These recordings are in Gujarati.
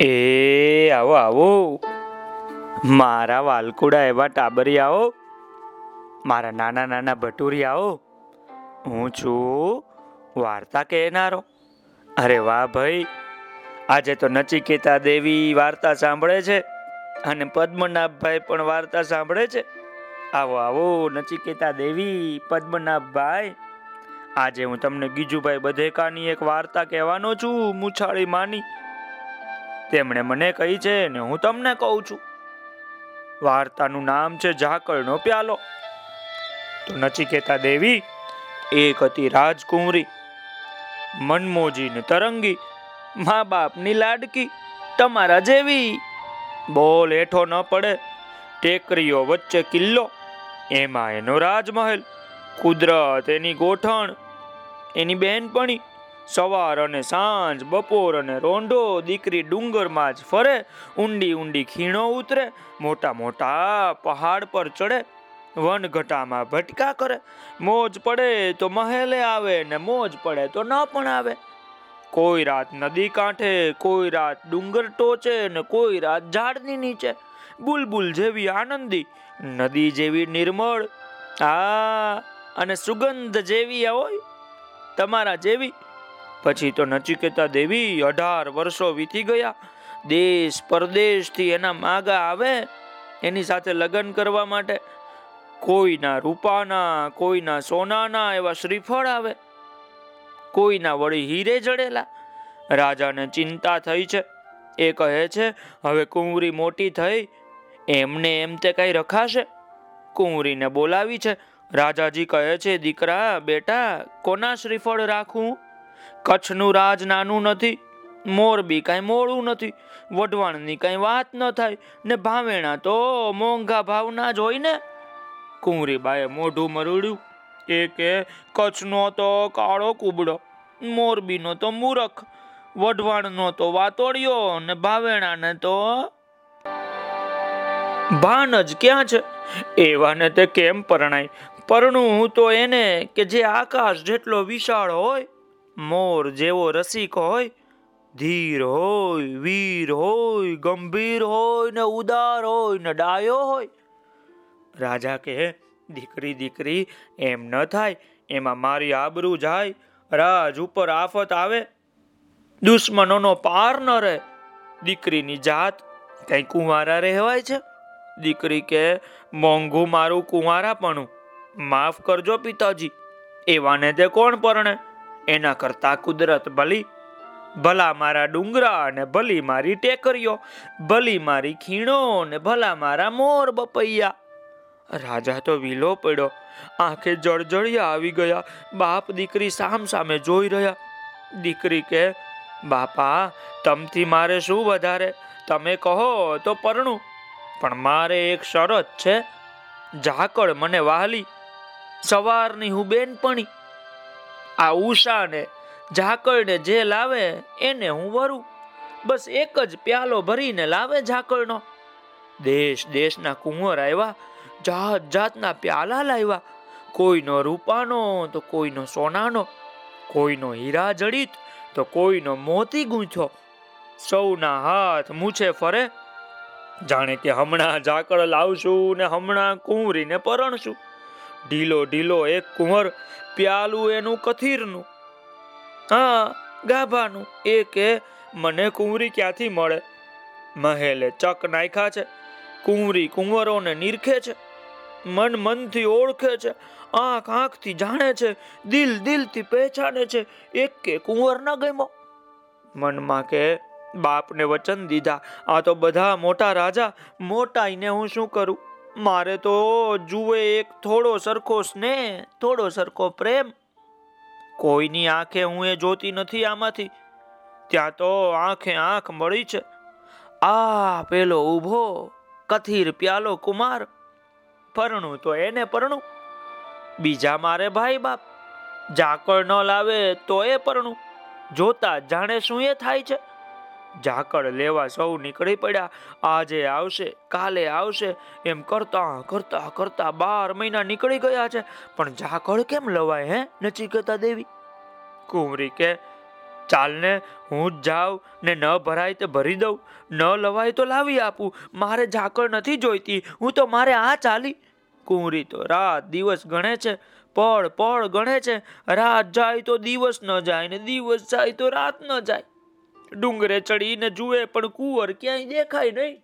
એ, આવો આવો. મારા વાલકુડા એવા ટાબરિયાઓ મારા નાના નાના ભટુરિયાઓ હું છું વાર્તા કહેનારો. અરે વાહ ભાઈ, આજે તો નચિકેતા દેવી વાર્તા સાંભળે છે અને પદ્મનાભભાઈ પણ વાર્તા સાંભળે છે. આવો આવો, નચિકેતા દેવી, પદ્મનાભભાઈ. આજે હું તમને ગીજુભાઈ બધેકાની એક વાર્તા કહેવાનો છું, મુછાળી માની. તેમણે મને કહી છે ને હું તમને કહું છું. વાર્તાનું નામ છે ઝાકળનો પ્યાલો. તો નચિકેતા દેવી, એક હતી રાજકુંવરી મનમોજી ને તરંગી, મા બાપની લાડકી, તમારા જેવી. બોલ હેઠો ન પડે, ટેકરીઓ વચ્ચે કિલ્લો, એમાં એનો રાજમહેલ, કુદરત એની ગોઠણ, એની બહેનપણી સવાર અને સાંજ, બપોર અને રોંઢો, દીકરી ડુંગરમાં જ ફરે, ઊંડી ઊંડી ખીણો ઉતરે, મોટા મોટા પહાડ પર ચડે, વનઘટામાં ભટકા કરે, મોજ પડે તો મહેલે આવે ને મોજ પડે તો ન પણ આવે. કોઈ રાત નદી કાંઠે, કોઈ રાત ડુંગર ટોચે ને કોઈ રાત ઝાડની નીચે. બુલબુલ જેવી આનંદી, નદી જેવી નિર્મળ, આ અને સુગંધ જેવી હોય, તમારા જેવી પછી તો નચિકેતા દેવી અઢાર વર્ષો વીતી ગયા. દેશ પરદેશથી એના માગા આવે એની સાથે લગ્ન કરવા માટે. કોઈના રૂપાના, કોઈના સોનાના એવા શ્રીફળ આવે. કોઈના વળી હીરે જડેલા. રાજાને ચિંતા થઈ છે. એ કહે છે, હવે કુંવરી મોટી થઈ. એમને એમ તે કઈ રખાશે. કુંવરીને બોલાવી છે. રાજાજી કહે છે, દીકરા, બેટા, કોના શ્રીફળ રાખું? કચ્છનું રાજ નાનું નથી મોરબી કાંઈ મોડું નથી, વઢવાણની કાંઈ વાત ન થાય, ને ભાવેણા તો મોંઘા ભાવના જ હોય ને. કુંવરીબાએ મોઢું મરુડ્યું એ કે કચ્છનો તો કાળો કુબડો મોરબીનો તો મૂરખ, વઢવાણનો તો વાતોડિયો ને ભાવેણાને તો ભાન જ ક્યાં છે? એવાને તે કેમ પરણાય? પરણું તો એને કે જે આકાશ જેટલો વિશાળ હોય મોર જેવો રસિક હોય, ધીર હોય, વીર હોય, ગંભીર હોય ને ઉદાર હોય ને ડાયો હોય. રાજા કે દીકરી દીકરી, એમ ન થાય, એમાં મારી આબરૂ જાય, રાજ ઉપર આફત આવે, દુશ્મનોનો પાર ન રહે, દીકરીની જાત કઈ કુંવારા રહેવાય છે? દીકરી કે મોંઘું મારું કુંવારાપણું, માફ કરજો પિતાજી, એવાને તે કોણ પરણે? એના કરતા કુદરત ભલી ભલા મારા ડુંગરા અને ભલી મારી ટેકરીઓ, ભલી મારી ખીણો ને ભલા મારા મોર બપૈયા. રાજા તો વિલો પડ્યો. આંખે જળજળિયા આવી ગયા. બાપ દીકરી સામ સામે જોઈ રહ્યા. દીકરી કે, બાપા, તમથી મારે શું વધારે? તમે કહો તો પરણું. પણ મારે એક શરત છે. ઝાકળ મને વહાલી. સવારની હું બેનપણી. આ ઉષાને, ઝાકળને જે લાવે એને હું વરું. બસ એક જ પ્યાલો ભરીને લાવે ઝાકળનો. દેશ દેશના કુંવર આવ્યા, જાત જાતના પ્યાલા લાવ્યા. કોઈનો રૂપાનો તો કોઈનો સોનાનો, કોઈનો હીરા જડિત તો કોઈનો મોતી ગૂંથો સૌના હાથ મૂછે ફરે. જાણે કે હમણાં ઝાકળ લાવશું ને હમણાં કુંવરીને પરણશું. ઢીલો ઢીલો, એક કુંવર પ્યાલું એનું કથીરનું. હા, ગાભાનું. એ કે, મને કુંવરી ક્યાંથી મળે? મહેલે ચક નાખ્યા છે. કુંવરી કુંવરોને નિરખે છે. મન મનથી ઓળખે છે. આંખ આંખથી જાણે છે. દિલ દિલથી પહેચાને છે. એક કે કુંવર ન ગમો મનમાં કે, બાપને વચન દીધા. આ તો બધા મોટા રાજા. મોટાઈને હું શું કરું? મારે તો જુએ એક થોડો સરખો સ્નેહ, થોડો સરખો પ્રેમ. કોઈની આંખે હું એ જોતી નથી આમાંથી. ત્યાં તો આંખે આંખ મળી છે. આ પેલો ઊભો, કથીર પ્યાલો કુમાર. પરણું તો એને પરણું. બીજા મારે ભાઈ બાપ. ઝાકળ ન લાવે તો એ પરણું. જોતા જાણે શું એ થાય છે? ઝાકળ લેવા સૌ નીકળી પડ્યા. આજે આવશે, કાલે આવશે. એમ કરતા કરતા કરતા બાર મહિના નીકળી ગયા છે. પણ ઝાકળ કેમ લવાય હે નચિકેતા દેવી? કુંવરી કે, ચાલને હું જ જાઉં ને ન ભરાય તે ભરી દઉં. ન લવાય તો લાવી આપું. મારે ઝાકળ નથી જોઈતી. હું તો મારે આ ચાલી. કુંવરી તો રાત દિવસ ગણે છે. પળ પળ ગણે છે. રાત જાય તો દિવસ ન જાય ને દિવસ જાય તો રાત ન જાય. ડુંગરે ચડીને જુએ, પણ કુંવર ક્યાંય દેખાય નહીં.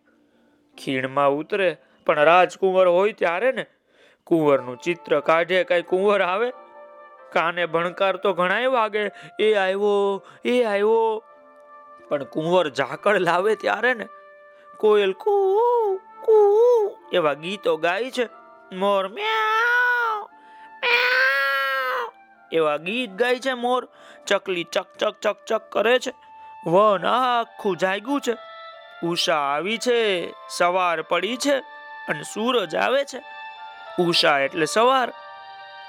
ખીણમાં ઉતરે, પણ રાજકુંવર હોય ત્યારે ને કુંવરનું ચિત્ર કાઢે કઈ કુંવર આવે. કાને ભણકાર તો ઘણા વાગે, એ આવ્યો એ આવ્યો પણ કુંવર ઝાકળ લાવે ત્યારે ને કોયલ કુ કુ એવા ગીતો ગાય છે. મોર મ્યાઉ એવા ગીત ગાય છે મોર. ચકલી ચક ચક ચક ચક કરે છે. વન આખું જાગ્યું છે. ઉષા આવી છે, સવાર પડી છે અને સૂરજ આવે છે. ઉષા એટલે સવાર.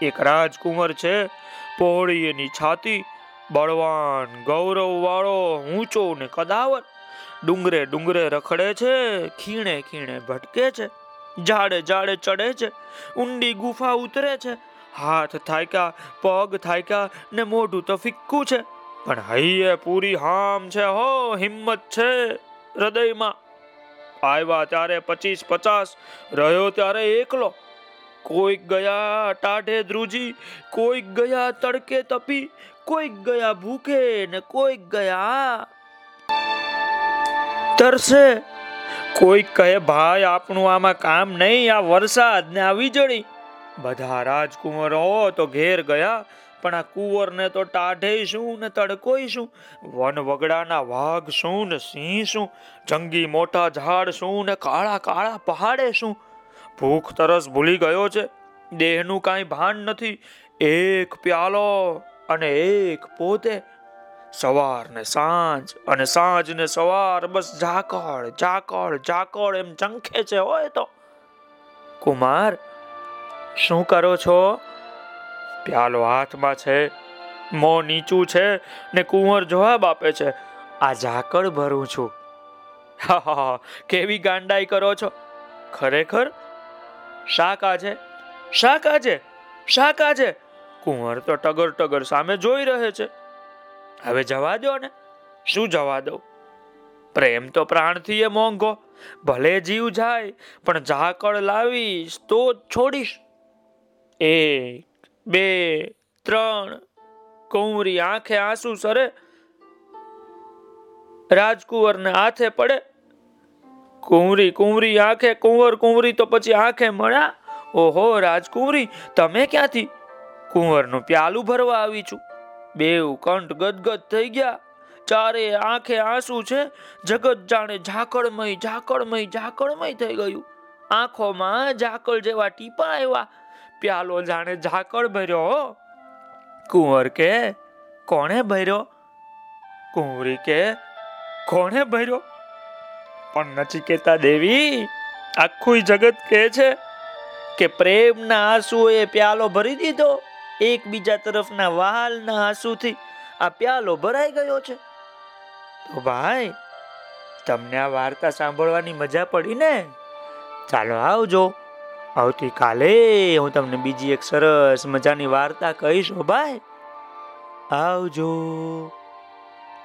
એક રાજકુંવર છે પહોળી એની છાતી, બળવાન ગૌરવ વાળો ઊંચો ને કદાવર. ડુંગરે ડુંગરે રખડે છે, ખીણે ખીણે ભટકે છે. ઝાડે ઝાડે ચડે છે, ઊંડી ગુફા ઉતરે છે. હાથ થાક્યા પગ થાક્યા ને મોઢું તો ફિક્કું છે. પણ હૈયે પૂરી હામ છે હો, હિંમત છે હૃદયમાં. આવ્યા ત્યારે પચીસ પચાસ, રહ્યો ત્યારે એકલો. કોઈક ગયા ટાઢે ધ્રુજી, કોઈક ગયા તડકે તપી, કોઈક ગયા ભૂખે ને કોઈક ગયા તરસે. કોઈક કહે, ભાઈ, આપણું આમાં કામ નહીં, આ વરસાદ ને આ વીજળી. બધા રાજકુંવરો તો ઘેર ગયા પણ આ કુંવરને તો ટાઢે શું ને તડકોય શું વન વગડાના વાઘ શું ને સિંહ શું જંગી મોટા ઝાડ શું ને કાળા કાળા પહાડે શું. ભૂખ તરસ ભૂલી ગયો છે. દેહનું કાંઈ ભાન નથી. એક પ્યાલો અને એક પોતે. સવાર ને સાંજ અને સાંજ ને સવાર બસ ઝાકળ ઝાકળ ઝાકળ એમ ચંખે છે હોય તો. કુમાર, શું કરો છો? પ્યાલો હાથમાં છે, મોં નીચું છે ને કુંવર જવાબ આપે છે, આ ઝાકળ ભરું છું. હા કેવી ગાંડાઈ કરો છો? ખરેખર? શા કાજે શા કાજે શા કાજે કુંવર તો ટગર ટગર સામે જોઈ રહે છે. હવે જવા દો ને. શું જવા દો પ્રેમ તો પ્રાણથી એ મોંઘો, ભલે જીવ જાય, પણ ઝાકળ લાવીશ તો છોડીશ. એક બે, ત્રણ, કુંવરી આંખે આંસુ સરે, રાજકુંવરને હાથે પડે. કુંવરી કુંવરી આંખે, કુંવર, કુંવરી તો પછી આંખે મળ્યા. ઓહો, રાજકુંવરી, તમે ક્યાંથી? કુંવરનું પ્યાલું ભરવા આવી છું. બેવ કંઠ ગદગદ થઈ ગયા. ચારે આંખે આંસુ છે. જગત જાણે ઝાકળમય ઝાકળમય ઝાકળમય થઈ ગયું. આંખોમાં ઝાકળ જેવા ટીપા આવ્યા. પ્યાલો જાણે ઝાકળ ભર્યો હો. કુંવર કે, કોણે ભર્યો? કુંવરી કે, કોણે ભર્યો? પણ નચિકેતા દેવી, આખું જગત કહે છે કે પ્રેમના આંસુએ પ્યાલો ભરી દીધો. એકબીજા તરફના વહાલના આંસુથી આ પ્યાલો ભરાઈ ગયો છે. તો ભાઈ, તમને આ વાર્તા સાંભળવાની મજા પડી ને? ચાલો આવજો. આવતીકાલે હું તમને બીજી એક સરસ મજાની વાર્તા કહીશ ભાઈ. આવજો.